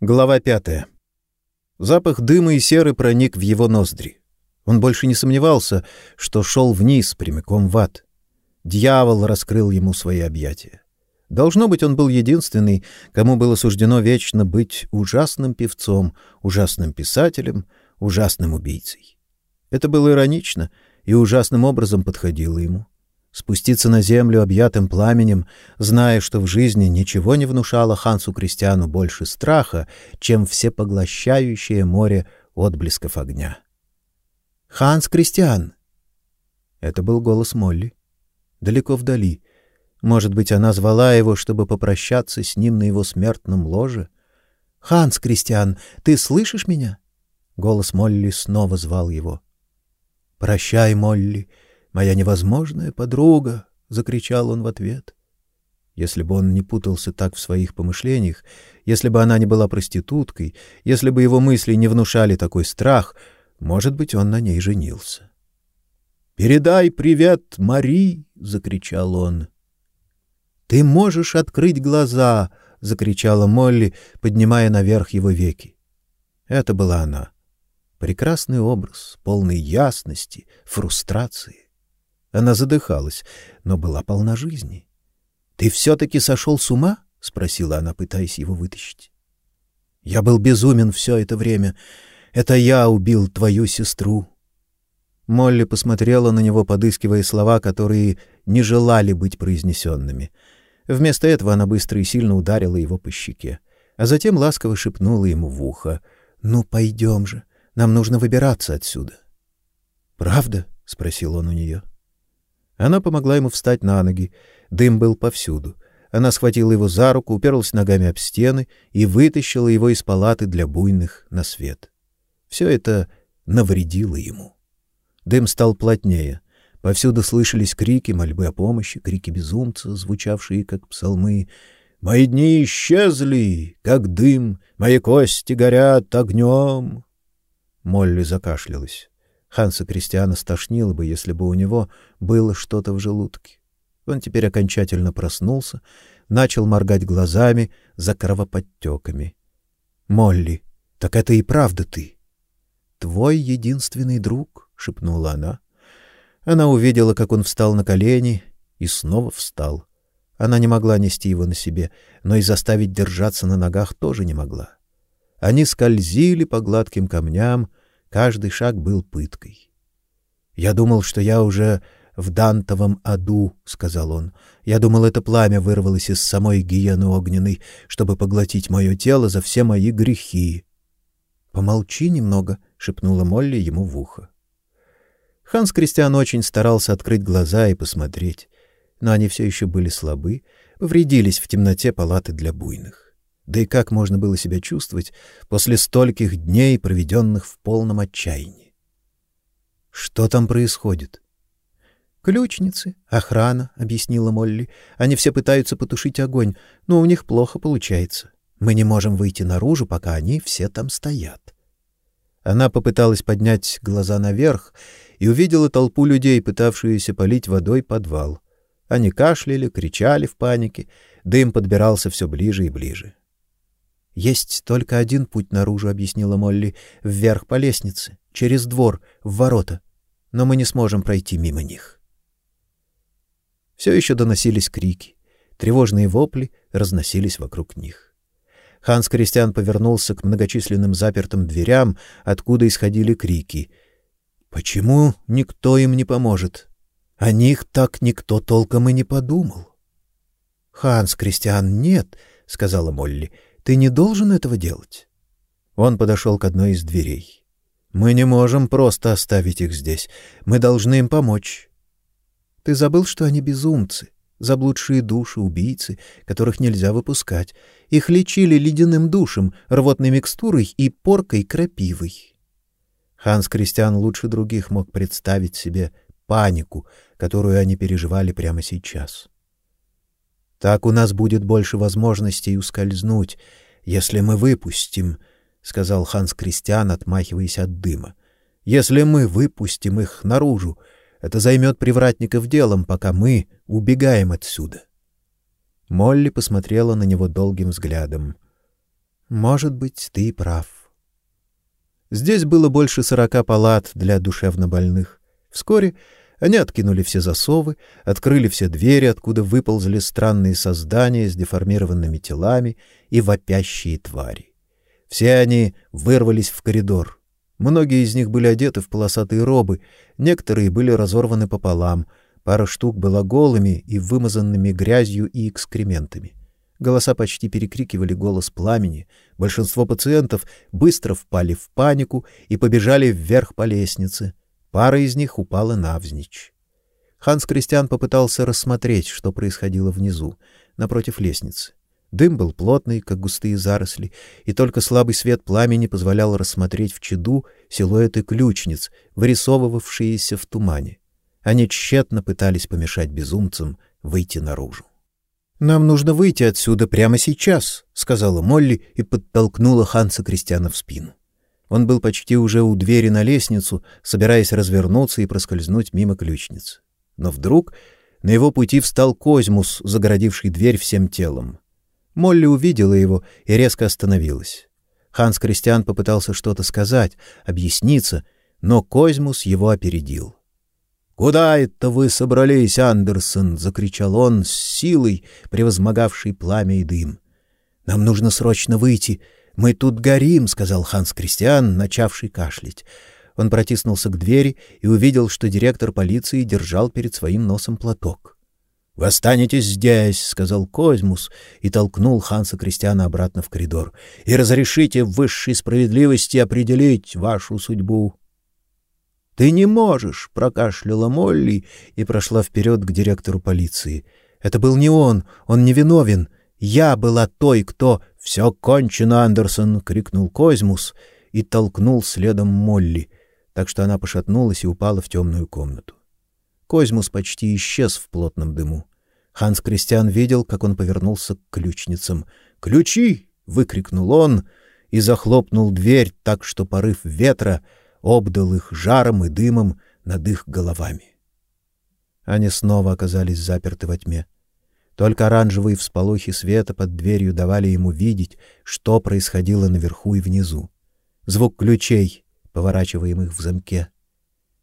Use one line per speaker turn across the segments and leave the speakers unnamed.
Глава пятая. Запах дыма и серы проник в его ноздри. Он больше не сомневался, что шел вниз, прямиком в ад. Дьявол раскрыл ему свои объятия. Должно быть, он был единственный, кому было суждено вечно быть ужасным певцом, ужасным писателем, ужасным убийцей. Это было иронично и ужасным образом подходило ему спуститься на землю объятым пламенем, зная, что в жизни ничего не внушало Хансу Кристиану больше страха, чем всепоглощающее море отблесков огня. «Ханс Кристиан!» Это был голос Молли. Далеко вдали. Может быть, она звала его, чтобы попрощаться с ним на его смертном ложе? «Ханс Кристиан, ты слышишь меня?» Голос Молли снова звал его. «Прощай, Молли!» Моя невозможная подруга, закричал он в ответ. Если бы он не путался так в своих помышлениях, если бы она не была проституткой, если бы его мысли не внушали такой страх, может быть, он на ней женился. Передай привет, Мари, закричал он. Ты можешь открыть глаза, закричала Молли, поднимая наверх его веки. Это была она. Прекрасный образ, полный ясности, фрустрации. Она задыхалась, но была полна жизни. Ты все таки сошел с ума? спросила она, пытаясь его вытащить. Я был безумен все это время. Это я убил твою сестру. Молли посмотрела на него, подыскивая слова, которые не желали быть произнесенными. Вместо этого она быстро и сильно ударила его по щеке, а затем ласково шепнула ему в ухо: "Ну пойдем же, нам нужно выбираться отсюда". "Правда?" спросил он у нее. Она помогла ему встать на ноги. Дым был повсюду. Она схватила его за руку, уперлась ногами об стены и вытащила его из палаты для буйных на свет. Все это навредило ему. Дым стал плотнее. Повсюду слышались крики, мольбы о помощи, крики безумца, звучавшие как псалмы. «Мои дни исчезли, как дым, мои кости горят огнем!» Молли закашлялась. Ханса Кристиана стошнило бы, если бы у него было что-то в желудке. Он теперь окончательно проснулся, начал моргать глазами за кровоподтеками. Молли, так это и правда ты. Твой единственный друг, шепнула она. Она увидела, как он встал на колени и снова встал. Она не могла нести его на себе, но и заставить держаться на ногах тоже не могла. Они скользили по гладким камням, Каждый шаг был пыткой. Я думал, что я уже в Дантовом аду, сказал он. Я думал, это пламя вырвалось из самой гиены огненной, чтобы поглотить мое тело за все мои грехи. Помолчи немного, шепнула Молли ему в ухо. Ханс Кристиан очень старался открыть глаза и посмотреть, но они все еще были слабы, повредились в темноте палаты для буйных. Да и как можно было себя чувствовать после стольких дней, проведенных в полном отчаянии? Что там происходит? Ключницы, охрана, объяснила Молли. Они все пытаются потушить огонь, но у них плохо получается. Мы не можем выйти наружу, пока они все там стоят. Она попыталась поднять глаза наверх и увидела толпу людей, пытавшуюся полить водой подвал. Они кашляли, кричали в панике, дым подбирался все ближе и ближе. Есть только один путь наружу, объяснила Молли, вверх по лестнице, через двор, в ворота. Но мы не сможем пройти мимо них. Все еще доносились крики, тревожные вопли разносились вокруг них. Ханс Кристиан повернулся к многочисленным запертым дверям, откуда исходили крики. Почему никто им не поможет? О них так никто толком и не подумал. Ханс Кристиан, нет, сказала Молли. Ты не должен этого делать. Он подошел к одной из дверей. Мы не можем просто оставить их здесь. Мы должны им помочь. Ты забыл, что они безумцы, заблудшие души, убийцы, которых нельзя выпускать. Их лечили ледяным душем, рвотной микстурой и поркой крапивой. Ханс Кристиан лучше других мог представить себе панику, которую они переживали прямо сейчас. Так у нас будет больше возможностей ускользнуть, если мы выпустим, сказал Ханс Кристиан, отмахиваясь от дыма. Если мы выпустим их наружу, это займет привратников делом, пока мы убегаем отсюда. Молли посмотрела на него долгим взглядом. Может быть, ты прав. Здесь было больше сорока палат для душевнобольных. Вскоре они откинули все засовы, открыли все двери, откуда выползли странные создания с деформированными телами и вопящие твари. Все они вырвались в коридор. Многие из них были одеты в полосатые робы, некоторые были разорваны пополам, пара штук была голыми и вымазанными грязью и экскрементами. Голоса почти перекрикивали голос пламени. Большинство пациентов быстро впали в панику и побежали вверх по лестнице. Пара из них упала навзничь. Ханс Кристиан попытался рассмотреть, что происходило внизу, напротив лестницы. Дым был плотный, как густые заросли, и только слабый свет пламени позволял рассмотреть в чаду силуэты ключниц, вырисовывавшиеся в тумане. Они тщетно пытались помешать безумцам выйти наружу. Нам нужно выйти отсюда прямо сейчас, сказала Молли и подтолкнула Ханса Кристиана в спину. Он был почти уже у двери на лестницу, собираясь развернуться и проскользнуть мимо ключниц. Но вдруг на его пути встал Козьмус, загородивший дверь всем телом. Молли увидела его и резко остановилась. Ханс Кристиан попытался что-то сказать, объясниться, но Козьмус его опередил. Куда это вы собрались, Андерсон? закричал он с силой, превозмогавшей пламя и дым. Нам нужно срочно выйти. Мы тут горим, сказал Ханс Кристиан, начавший кашлять. Он протиснулся к двери и увидел, что директор полиции держал перед своим носом платок. Вы останетесь здесь, сказал Козьмус и толкнул Ханса Кристиана обратно в коридор. И разрешите высшей справедливости определить вашу судьбу. Ты не можешь, прокашляла Молли и прошла вперед к директору полиции. Это был не он, он не виновен. Я была той, кто «Все кончено, Андерсон, крикнул Козьмус и толкнул следом Молли, так что она пошатнулась и упала в темную комнату. Козьмус почти исчез в плотном дыму. Ханс Кристиан видел, как он повернулся к ключницам. "Ключи!" выкрикнул он и захлопнул дверь так, что порыв ветра обдал их жаром и дымом над их головами. Они снова оказались заперты во тьме. Только оранжевые всполохи света под дверью давали ему видеть, что происходило наверху и внизу. Звук ключей, поворачиваемых в замке.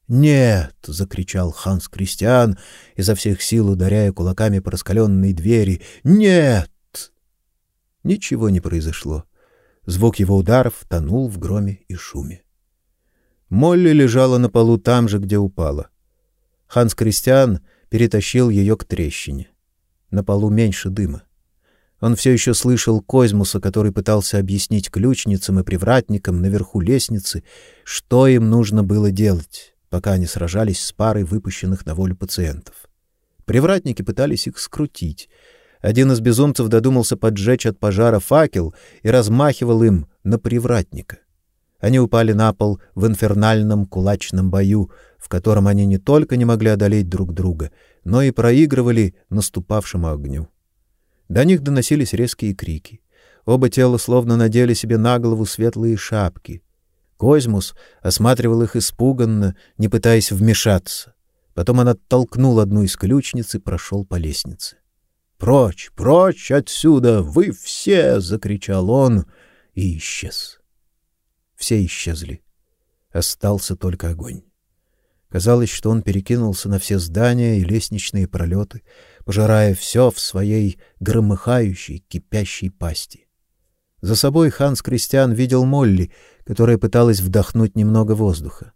"Нет!" закричал Ханс Кристиан, изо всех сил ударяя кулаками по раскаленной двери. "Нет!" Ничего не произошло. Звук его ударов тонул в громе и шуме. Молли лежала на полу там же, где упала. Ханс Кристиан перетащил ее к трещине. На полу меньше дыма. Он все еще слышал Козьмуса, который пытался объяснить ключницам и привратникам наверху лестницы, что им нужно было делать, пока они сражались с парой выпущенных на волю пациентов. Привратники пытались их скрутить. Один из безумцев додумался поджечь от пожара факел и размахивал им на привратника. Они упали на пол в инфернальном кулачном бою, в котором они не только не могли одолеть друг друга, но и проигрывали наступавшему огню. До них доносились резкие крики. Оба тела словно надели себе на голову светлые шапки. Козьмус осматривал их испуганно, не пытаясь вмешаться. Потом он оттолкнул одну из ключниц и прошел по лестнице. "Прочь, прочь отсюда, вы все!" закричал он и исчез все исчезли. Остался только огонь. Казалось, что он перекинулся на все здания и лестничные пролеты, пожирая все в своей громыхающей, кипящей пасти. За собой Ханс Кристиан видел Молли, которая пыталась вдохнуть немного воздуха.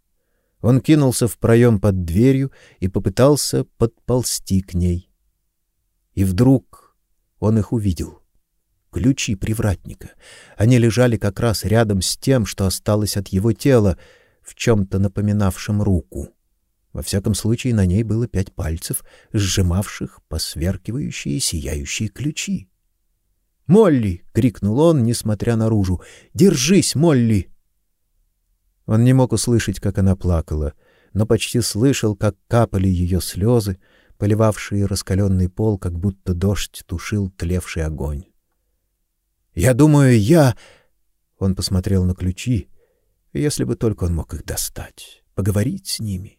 Он кинулся в проем под дверью и попытался подползти к ней. И вдруг он их увидел ключи привратника. Они лежали как раз рядом с тем, что осталось от его тела, в чем то напоминавшем руку. Во всяком случае, на ней было пять пальцев, сжимавших посверкивающие сияющие ключи. "Молли!" крикнул он, несмотря наружу. "Держись, Молли!" Он не мог услышать, как она плакала, но почти слышал, как капали ее слезы, поливавшие раскаленный пол, как будто дождь тушил тлевший огонь. Я думаю, я Он посмотрел на ключи, если бы только он мог их достать, поговорить с ними.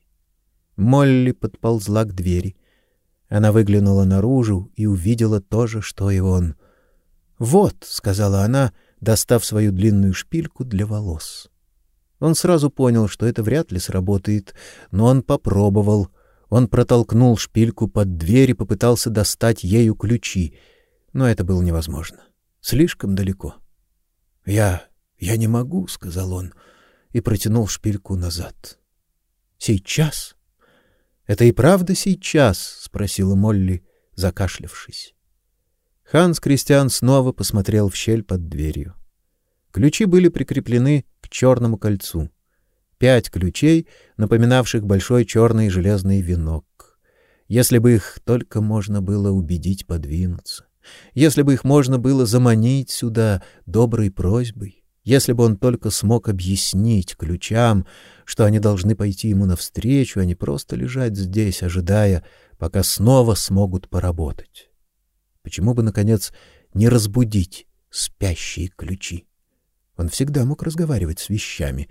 Молли подползла к двери. Она выглянула наружу и увидела то же, что и он. "Вот", сказала она, достав свою длинную шпильку для волос. Он сразу понял, что это вряд ли сработает, но он попробовал. Он протолкнул шпильку под дверь и попытался достать ею ключи, но это было невозможно. Слишком далеко. "Я я не могу", сказал он и протянул шпильку назад. "Сейчас?" "Это и правда сейчас?" спросила Молли, закашлявшись. Ханс Кристиан снова посмотрел в щель под дверью. Ключи были прикреплены к черному кольцу. Пять ключей, напоминавших большой черный железный венок. Если бы их только можно было убедить подвинуться, если бы их можно было заманить сюда доброй просьбой, если бы он только смог объяснить ключам, что они должны пойти ему навстречу, а не просто лежать здесь, ожидая, пока снова смогут поработать. Почему бы наконец не разбудить спящие ключи? Он всегда мог разговаривать с вещами.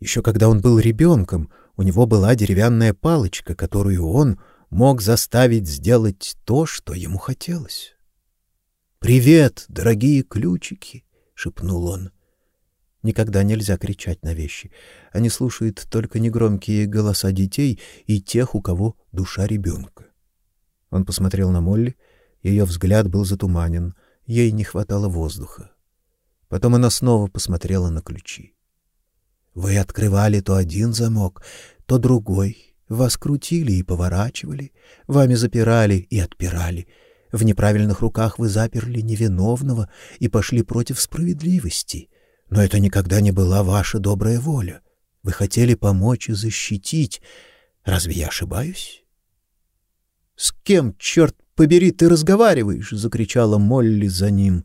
Еще когда он был ребенком, у него была деревянная палочка, которую он мог заставить сделать то, что ему хотелось. "Привет, дорогие ключики", шепнул он. Никогда нельзя кричать на вещи. Они слушают только негромкие голоса детей и тех, у кого душа ребенка. Он посмотрел на Молли, ее взгляд был затуманен, ей не хватало воздуха. Потом она снова посмотрела на ключи. Вы открывали то один замок, то другой, вас крутили и поворачивали, вами запирали и отпирали. В неправильных руках вы заперли невиновного и пошли против справедливости. Но это никогда не была ваша добрая воля. Вы хотели помочь и защитить. Разве я ошибаюсь? С кем, черт побери, ты разговариваешь? закричала Молли за ним.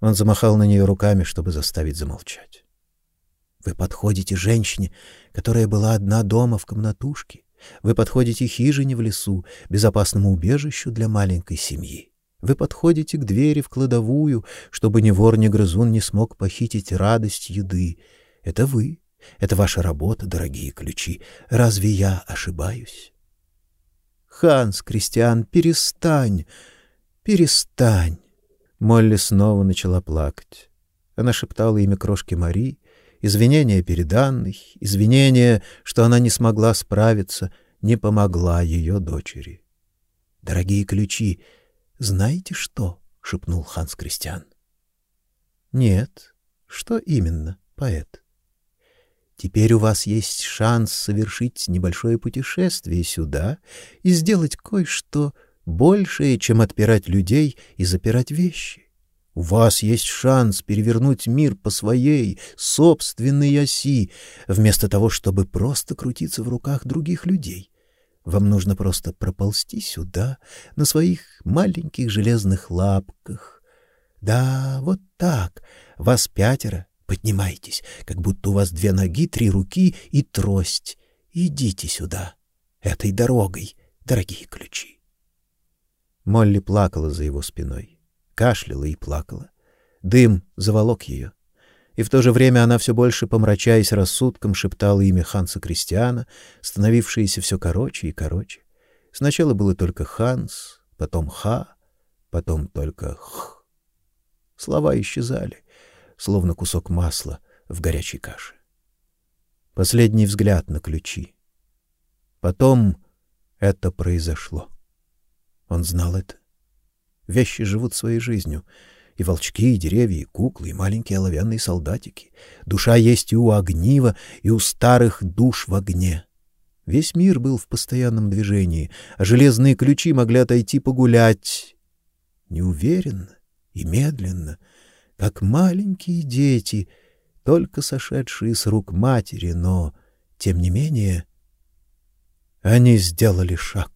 Он замахал на нее руками, чтобы заставить замолчать. Вы подходите женщине, которая была одна дома в комнатушке. Вы подходите хижине в лесу, безопасному убежищу для маленькой семьи. Вы подходите к двери в кладовую, чтобы ни вор, ни грызун не смог похитить радость еды. Это вы. Это ваша работа, дорогие ключи. Разве я ошибаюсь? Ханс, Кристиан, перестань. Перестань. Молли снова начала плакать. Она шептала имя крошки Мари, извинения перед Анной, извинения, что она не смогла справиться, не помогла ее дочери. Дорогие ключи, знаете что? шепнул Ханс Кристиан. Нет. Что именно, поэт? Теперь у вас есть шанс совершить небольшое путешествие сюда и сделать кое-что большее, чем отпирать людей и запирать вещи. У вас есть шанс перевернуть мир по своей собственной оси, вместо того, чтобы просто крутиться в руках других людей. Вам нужно просто проползти сюда на своих маленьких железных лапках. Да, вот так. Вас пятеро. Поднимайтесь, как будто у вас две ноги, три руки и трость. Идите сюда, этой дорогой, дорогие ключи. Молли плакала за его спиной, кашляла и плакала. Дым заволок ее и в то же время она все больше помрачаясь рассудком шептала имя Ханса Кристиана, становившееся все короче и короче. Сначала было только Ханс, потом Ха, потом только Х. Слова исчезали, словно кусок масла в горячей каше. Последний взгляд на ключи. Потом это произошло. Он знал это. Вещи живут своей жизнью, и волчки, и деревья, и куклы, и маленькие оловянные солдатики. Душа есть и у огнива, и у старых душ в огне. Весь мир был в постоянном движении, а железные ключи могли отойти погулять неуверенно и медленно, как маленькие дети, только сошедшие с рук матери, но тем не менее они сделали шаг.